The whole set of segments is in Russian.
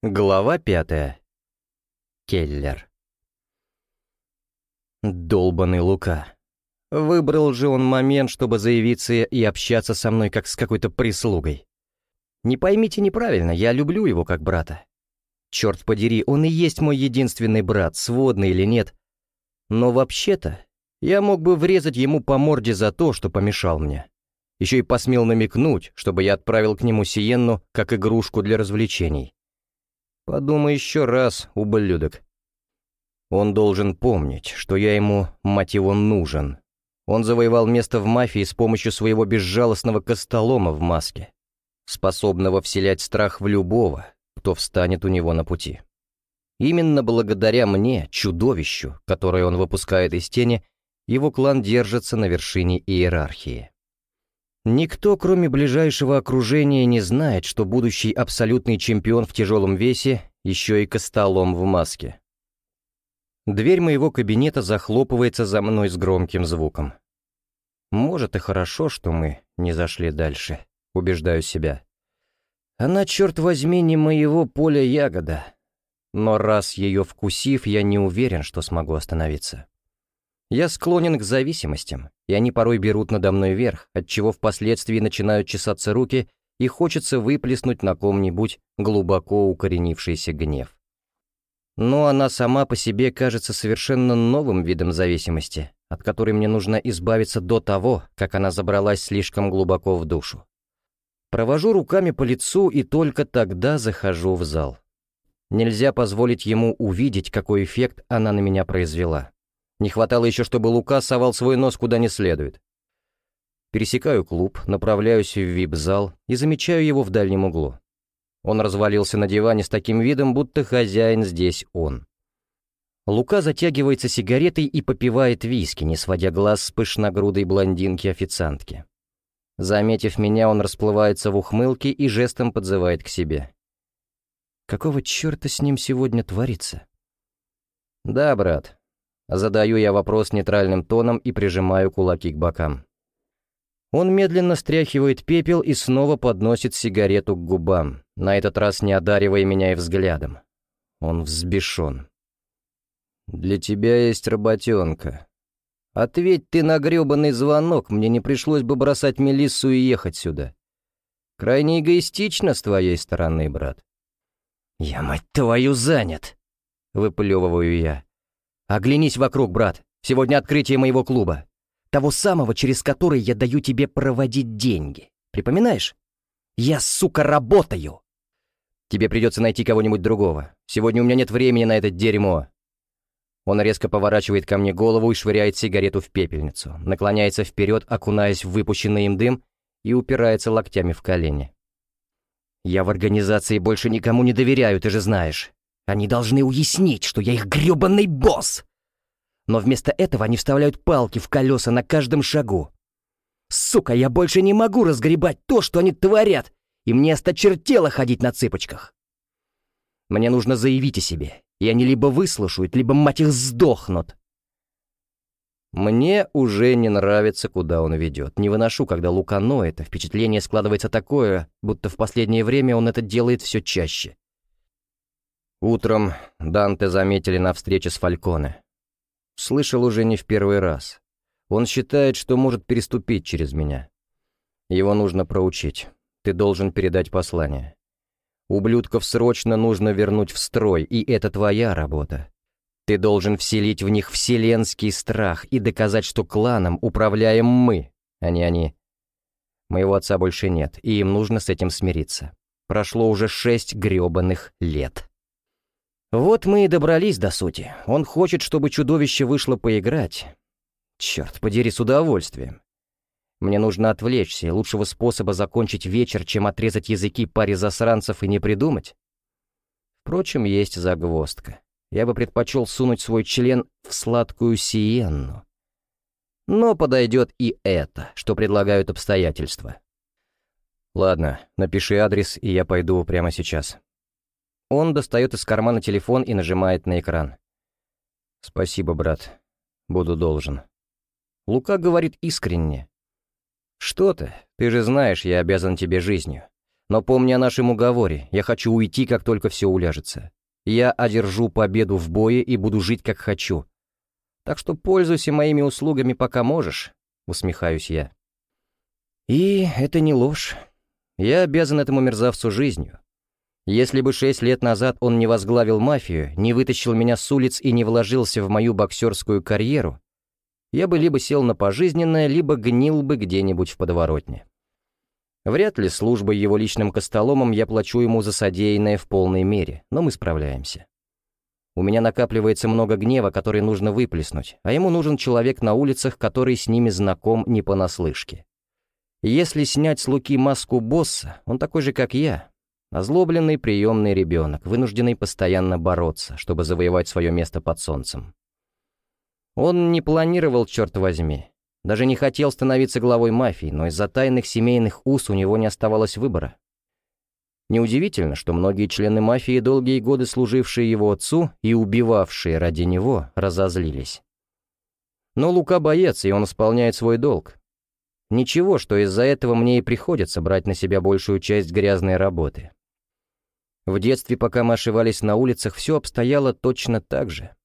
Глава пятая. Келлер. Долбанный Лука. Выбрал же он момент, чтобы заявиться и общаться со мной, как с какой-то прислугой. Не поймите неправильно, я люблю его как брата. Черт подери, он и есть мой единственный брат, сводный или нет. Но вообще-то, я мог бы врезать ему по морде за то, что помешал мне. Еще и посмел намекнуть, чтобы я отправил к нему Сиенну как игрушку для развлечений. Подумай еще раз, ублюдок. Он должен помнить, что я ему, мать его, нужен. Он завоевал место в мафии с помощью своего безжалостного костолома в маске, способного вселять страх в любого, кто встанет у него на пути. Именно благодаря мне, чудовищу, которое он выпускает из тени, его клан держится на вершине иерархии. Никто, кроме ближайшего окружения, не знает, что будущий абсолютный чемпион в тяжелом весе еще и костолом в маске. Дверь моего кабинета захлопывается за мной с громким звуком. Может и хорошо, что мы не зашли дальше, убеждаю себя. Она, черт возьми, не моего поля ягода. Но раз ее вкусив, я не уверен, что смогу остановиться. Я склонен к зависимостям, и они порой берут надо мной верх, отчего впоследствии начинают чесаться руки и хочется выплеснуть на ком-нибудь глубоко укоренившийся гнев. Но она сама по себе кажется совершенно новым видом зависимости, от которой мне нужно избавиться до того, как она забралась слишком глубоко в душу. Провожу руками по лицу и только тогда захожу в зал. Нельзя позволить ему увидеть, какой эффект она на меня произвела. Не хватало еще, чтобы Лука совал свой нос куда не следует. Пересекаю клуб, направляюсь в вип-зал и замечаю его в дальнем углу. Он развалился на диване с таким видом, будто хозяин здесь он. Лука затягивается сигаретой и попивает виски, не сводя глаз с пышногрудой блондинки-официантки. Заметив меня, он расплывается в ухмылке и жестом подзывает к себе. Какого черта с ним сегодня творится? Да, брат, Задаю я вопрос нейтральным тоном и прижимаю кулаки к бокам. Он медленно стряхивает пепел и снова подносит сигарету к губам, на этот раз не одаривая меня и взглядом. Он взбешен. «Для тебя есть работенка. Ответь ты на грёбаный звонок, мне не пришлось бы бросать Мелиссу и ехать сюда. Крайне эгоистично с твоей стороны, брат». «Я, мать твою, занят!» — выплевываю я. «Оглянись вокруг, брат. Сегодня открытие моего клуба. Того самого, через который я даю тебе проводить деньги. Припоминаешь? Я, сука, работаю!» «Тебе придется найти кого-нибудь другого. Сегодня у меня нет времени на это дерьмо». Он резко поворачивает ко мне голову и швыряет сигарету в пепельницу, наклоняется вперед, окунаясь в выпущенный им дым, и упирается локтями в колени. «Я в организации больше никому не доверяю, ты же знаешь. Они должны уяснить, что я их грёбаный босс. Но вместо этого они вставляют палки в колеса на каждом шагу. Сука, я больше не могу разгребать то, что они творят, и мне осточертело ходить на цыпочках. Мне нужно заявить о себе, и они либо выслушают, либо, мать их, сдохнут. Мне уже не нравится, куда он ведет. Не выношу, когда Лука ноет, а впечатление складывается такое, будто в последнее время он это делает все чаще. Утром Данте заметили на встрече с Фальконе. Слышал уже не в первый раз. Он считает, что может переступить через меня. Его нужно проучить. Ты должен передать послание. Ублюдков срочно нужно вернуть в строй, и это твоя работа. Ты должен вселить в них вселенский страх и доказать, что кланом управляем мы, а не они. Моего отца больше нет, и им нужно с этим смириться. Прошло уже шесть грёбаных лет. Вот мы и добрались до сути. Он хочет, чтобы чудовище вышло поиграть. Черт подери, с удовольствием. Мне нужно отвлечься, и лучшего способа закончить вечер, чем отрезать языки паре засранцев и не придумать. Впрочем, есть загвоздка. Я бы предпочел сунуть свой член в сладкую сиенну. Но подойдет и это, что предлагают обстоятельства. Ладно, напиши адрес, и я пойду прямо сейчас. Он достает из кармана телефон и нажимает на экран. «Спасибо, брат. Буду должен». Лука говорит искренне. «Что ты? Ты же знаешь, я обязан тебе жизнью. Но помни о нашем уговоре, я хочу уйти, как только все уляжется. Я одержу победу в бое и буду жить, как хочу. Так что пользуйся моими услугами, пока можешь», — усмехаюсь я. И это не ложь. Я обязан этому мерзавцу жизнью. Если бы шесть лет назад он не возглавил мафию, не вытащил меня с улиц и не вложился в мою боксерскую карьеру, я бы либо сел на пожизненное, либо гнил бы где-нибудь в подворотне. Вряд ли службой его личным костоломом я плачу ему за содеянное в полной мере, но мы справляемся. У меня накапливается много гнева, который нужно выплеснуть, а ему нужен человек на улицах, который с ними знаком не понаслышке. Если снять с Луки маску босса, он такой же, как я, Озлобленный приемный ребенок, вынужденный постоянно бороться, чтобы завоевать свое место под солнцем. Он не планировал, черт возьми. Даже не хотел становиться главой мафии, но из-за тайных семейных уз у него не оставалось выбора. Неудивительно, что многие члены мафии, долгие годы служившие его отцу и убивавшие ради него, разозлились. Но Лука боец, и он исполняет свой долг. Ничего, что из-за этого мне и приходится брать на себя большую часть грязной работы. В детстве, пока мы ошивались на улицах, все обстояло точно так же.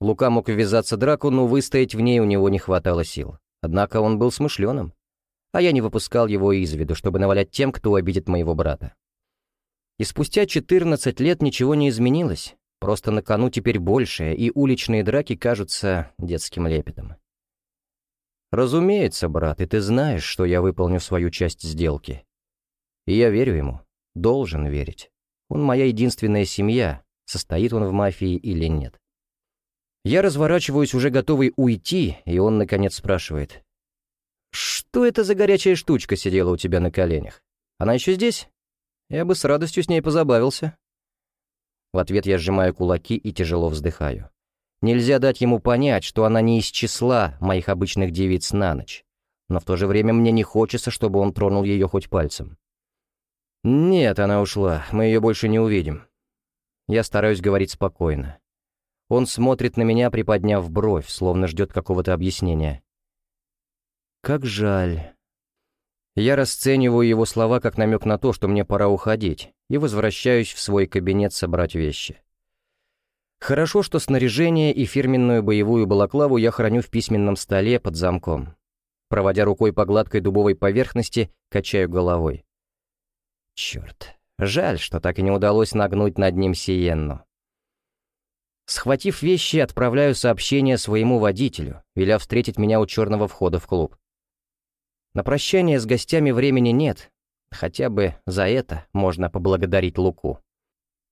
Лука мог ввязаться в драку, но выстоять в ней у него не хватало сил. Однако он был смышленым. А я не выпускал его из виду, чтобы навалять тем, кто обидит моего брата. И спустя 14 лет ничего не изменилось. Просто на кону теперь большее, и уличные драки кажутся детским лепетом. «Разумеется, брат, и ты знаешь, что я выполню свою часть сделки. И я верю ему, должен верить». Он моя единственная семья, состоит он в мафии или нет. Я разворачиваюсь, уже готовый уйти, и он, наконец, спрашивает. «Что это за горячая штучка сидела у тебя на коленях? Она еще здесь? Я бы с радостью с ней позабавился». В ответ я сжимаю кулаки и тяжело вздыхаю. Нельзя дать ему понять, что она не из числа моих обычных девиц на ночь. Но в то же время мне не хочется, чтобы он тронул ее хоть пальцем. «Нет, она ушла. Мы ее больше не увидим». Я стараюсь говорить спокойно. Он смотрит на меня, приподняв бровь, словно ждет какого-то объяснения. «Как жаль». Я расцениваю его слова как намек на то, что мне пора уходить, и возвращаюсь в свой кабинет собрать вещи. Хорошо, что снаряжение и фирменную боевую балаклаву я храню в письменном столе под замком. Проводя рукой по гладкой дубовой поверхности, качаю головой. Черт, жаль, что так и не удалось нагнуть над ним Сиенну. Схватив вещи, отправляю сообщение своему водителю, веля встретить меня у черного входа в клуб. На прощание с гостями времени нет, хотя бы за это можно поблагодарить Луку.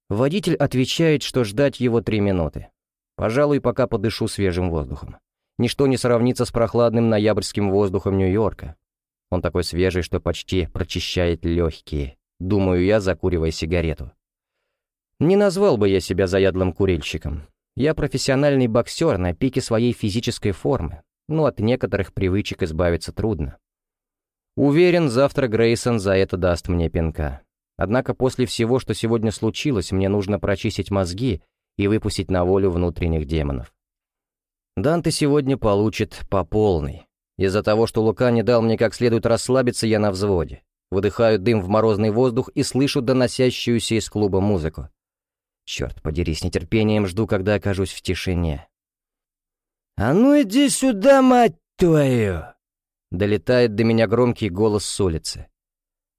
Водитель отвечает, что ждать его три минуты. Пожалуй, пока подышу свежим воздухом. Ничто не сравнится с прохладным ноябрьским воздухом Нью-Йорка. Он такой свежий, что почти прочищает легкие. Думаю я, закуривая сигарету. Не назвал бы я себя заядлым курильщиком. Я профессиональный боксер на пике своей физической формы, но от некоторых привычек избавиться трудно. Уверен, завтра Грейсон за это даст мне пинка. Однако после всего, что сегодня случилось, мне нужно прочистить мозги и выпустить на волю внутренних демонов. Данте сегодня получит по полной. Из-за того, что Лука не дал мне как следует расслабиться, я на взводе. Выдыхаю дым в морозный воздух и слышу доносящуюся из клуба музыку. Черт подери, с нетерпением жду, когда окажусь в тишине. «А ну иди сюда, мать твою!» Долетает до меня громкий голос с улицы.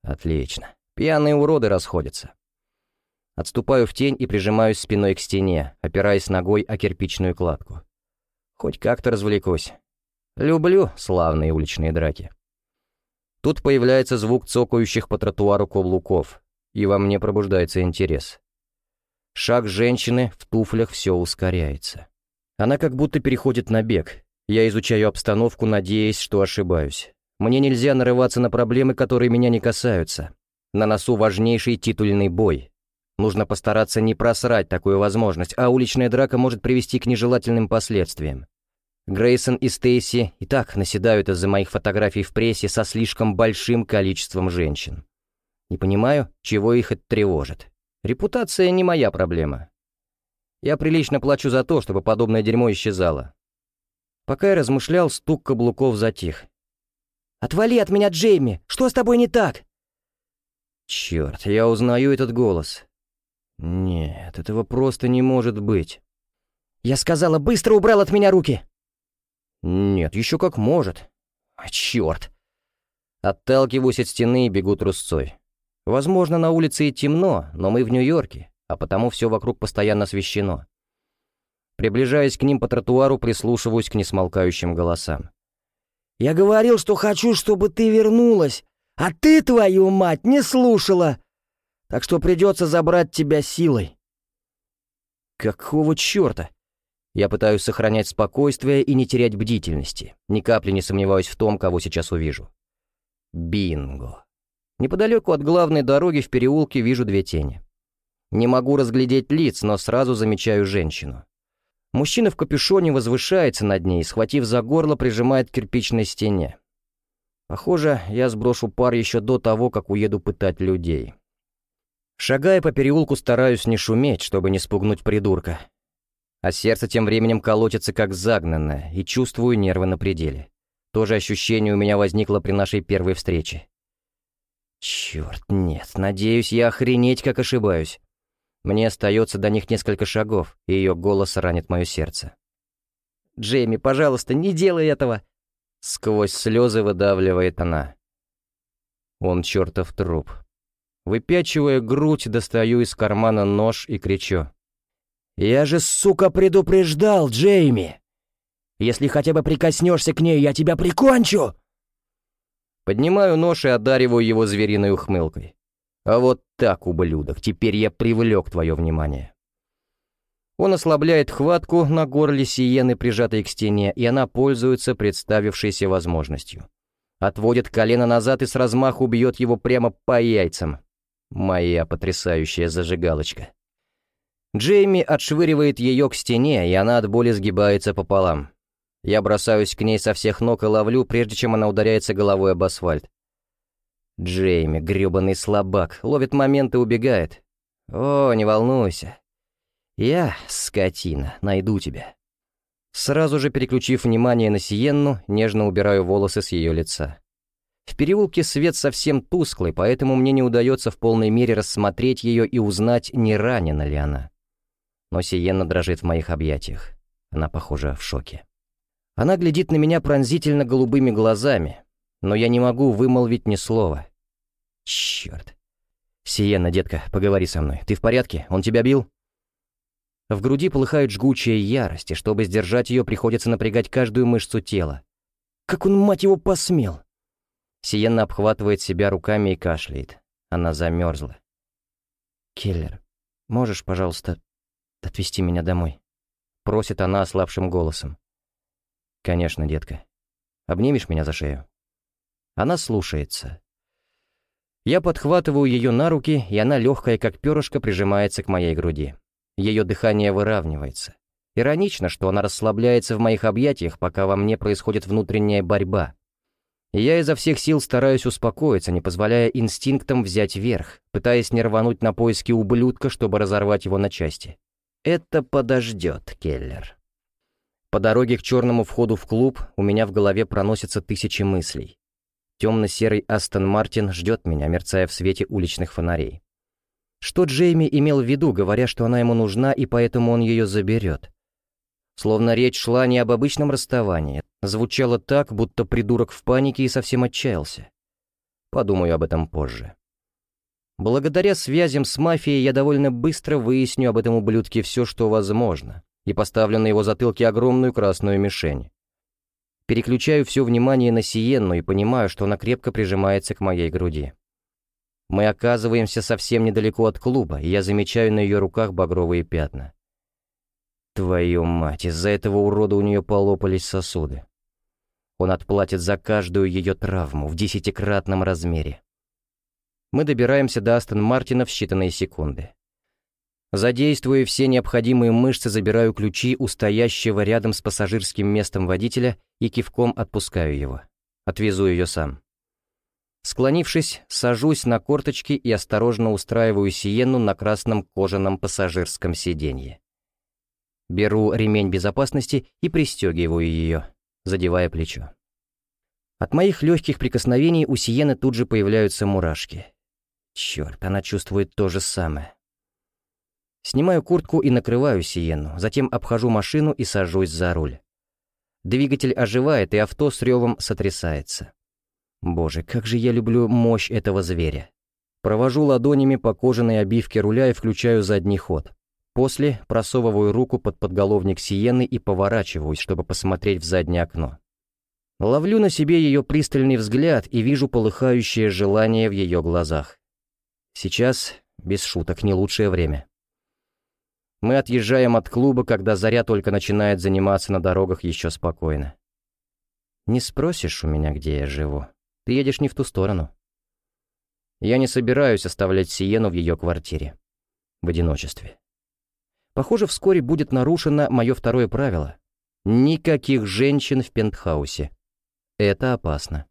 Отлично. Пьяные уроды расходятся. Отступаю в тень и прижимаюсь спиной к стене, опираясь ногой о кирпичную кладку. Хоть как-то развлекусь. Люблю славные уличные драки. Тут появляется звук цокающих по тротуару каблуков, и во мне пробуждается интерес. Шаг женщины в туфлях все ускоряется. Она как будто переходит на бег. Я изучаю обстановку, надеясь, что ошибаюсь. Мне нельзя нарываться на проблемы, которые меня не касаются. На носу важнейший титульный бой. Нужно постараться не просрать такую возможность, а уличная драка может привести к нежелательным последствиям. Грейсон и Стейси и так наседают из-за моих фотографий в прессе со слишком большим количеством женщин. Не понимаю, чего их это тревожит. Репутация не моя проблема. Я прилично плачу за то, чтобы подобное дерьмо исчезало. Пока я размышлял, стук каблуков затих. «Отвали от меня, Джейми! Что с тобой не так?» Черт, я узнаю этот голос. Нет, этого просто не может быть. Я сказала, быстро убрал от меня руки. Нет, еще как может. А, черт. Отталкиваюсь от стены и бегу трусцой. Возможно, на улице и темно, но мы в Нью-Йорке, а потому все вокруг постоянно освещено. Приближаясь к ним по тротуару, прислушиваюсь к несмолкающим голосам. «Я говорил, что хочу, чтобы ты вернулась, а ты, твою мать, не слушала, так что придется забрать тебя силой». «Какого черта?» Я пытаюсь сохранять спокойствие и не терять бдительности, ни капли не сомневаюсь в том, кого сейчас увижу. Бинго. Неподалеку от главной дороги в переулке вижу две тени. Не могу разглядеть лиц, но сразу замечаю женщину. Мужчина в капюшоне возвышается над ней, схватив за горло, прижимает к кирпичной стене. Похоже, я сброшу пар еще до того, как уеду пытать людей. Шагая по переулку, стараюсь не шуметь, чтобы не спугнуть придурка. А сердце тем временем колотится как загнанное, и чувствую нервы на пределе. То же ощущение у меня возникло при нашей первой встрече. Черт, нет, надеюсь, я охренеть как ошибаюсь. Мне остается до них несколько шагов, и ее голос ранит мое сердце. «Джейми, пожалуйста, не делай этого!» Сквозь слезы выдавливает она. Он чертов труп. Выпячивая грудь, достаю из кармана нож и кричу. «Я же, сука, предупреждал, Джейми! Если хотя бы прикоснешься к ней, я тебя прикончу!» Поднимаю нож и одариваю его звериной ухмылкой. А вот так, ублюдок, теперь я привлек твое внимание. Он ослабляет хватку на горле Сиены, прижатой к стене, и она пользуется представившейся возможностью. Отводит колено назад и с размаху бьет его прямо по яйцам. Моя потрясающая зажигалочка. Джейми отшвыривает ее к стене, и она от боли сгибается пополам. Я бросаюсь к ней со всех ног и ловлю, прежде чем она ударяется головой об асфальт. Джейми, грёбаный слабак, ловит момент и убегает. О, не волнуйся. Я, скотина, найду тебя. Сразу же переключив внимание на Сиенну, нежно убираю волосы с ее лица. В переулке свет совсем тусклый, поэтому мне не удается в полной мере рассмотреть ее и узнать, не ранена ли она. Но Сиенна дрожит в моих объятиях. Она, похоже, в шоке. Она глядит на меня пронзительно голубыми глазами, но я не могу вымолвить ни слова. Черт. Сиенна, детка, поговори со мной. Ты в порядке? Он тебя бил? В груди полыхает жгучая ярость, и чтобы сдержать ее, приходится напрягать каждую мышцу тела. Как он, мать его, посмел? Сиенна обхватывает себя руками и кашляет. Она замерзла. «Келлер, можешь, пожалуйста, отвезти меня домой?» Просит она ослабшим голосом. «Конечно, детка. Обнимешь меня за шею?» Она слушается. Я подхватываю ее на руки, и она, легкая как перышко, прижимается к моей груди. Ее дыхание выравнивается. Иронично, что она расслабляется в моих объятиях, пока во мне происходит внутренняя борьба. Я изо всех сил стараюсь успокоиться, не позволяя инстинктам взять верх, пытаясь не рвануть на поиски ублюдка, чтобы разорвать его на части. Это подождет, Келлер. По дороге к черному входу в клуб у меня в голове проносятся тысячи мыслей. Темно-серый Астон Мартин ждет меня, мерцая в свете уличных фонарей. Что Джейми имел в виду, говоря, что она ему нужна, и поэтому он ее заберет? Словно речь шла не об обычном расставании. Звучало так, будто придурок в панике и совсем отчаялся. Подумаю об этом позже. Благодаря связям с мафией я довольно быстро выясню об этом ублюдке все, что возможно, и поставлю на его затылке огромную красную мишень. Переключаю все внимание на Сиенну и понимаю, что она крепко прижимается к моей груди. Мы оказываемся совсем недалеко от клуба, и я замечаю на ее руках багровые пятна. Твою мать, из-за этого урода у нее полопались сосуды. Он отплатит за каждую ее травму в десятикратном размере. Мы добираемся до Астон Мартина в считанные секунды. Задействуя все необходимые мышцы, забираю ключи у стоящего рядом с пассажирским местом водителя и кивком отпускаю его. Отвезу ее сам. Склонившись, сажусь на корточки и осторожно устраиваю Сиенну на красном кожаном пассажирском сиденье. Беру ремень безопасности и пристегиваю ее, задевая плечо. От моих легких прикосновений у Сиены тут же появляются мурашки. Черт, она чувствует то же самое. Снимаю куртку и накрываю Сиенну, затем обхожу машину и сажусь за руль. Двигатель оживает, и авто с ревом сотрясается. Боже, как же я люблю мощь этого зверя. Провожу ладонями по кожаной обивке руля и включаю задний ход. После просовываю руку под подголовник Сиены и поворачиваюсь, чтобы посмотреть в заднее окно. Ловлю на себе ее пристальный взгляд и вижу полыхающее желание в ее глазах. Сейчас, без шуток, не лучшее время. Мы отъезжаем от клуба, когда заря только начинает заниматься на дорогах еще спокойно. Не спросишь у меня, где я живу. Ты едешь не в ту сторону. Я не собираюсь оставлять Сиену в ее квартире. В одиночестве. Похоже, вскоре будет нарушено мое второе правило. Никаких женщин в пентхаусе. Это опасно.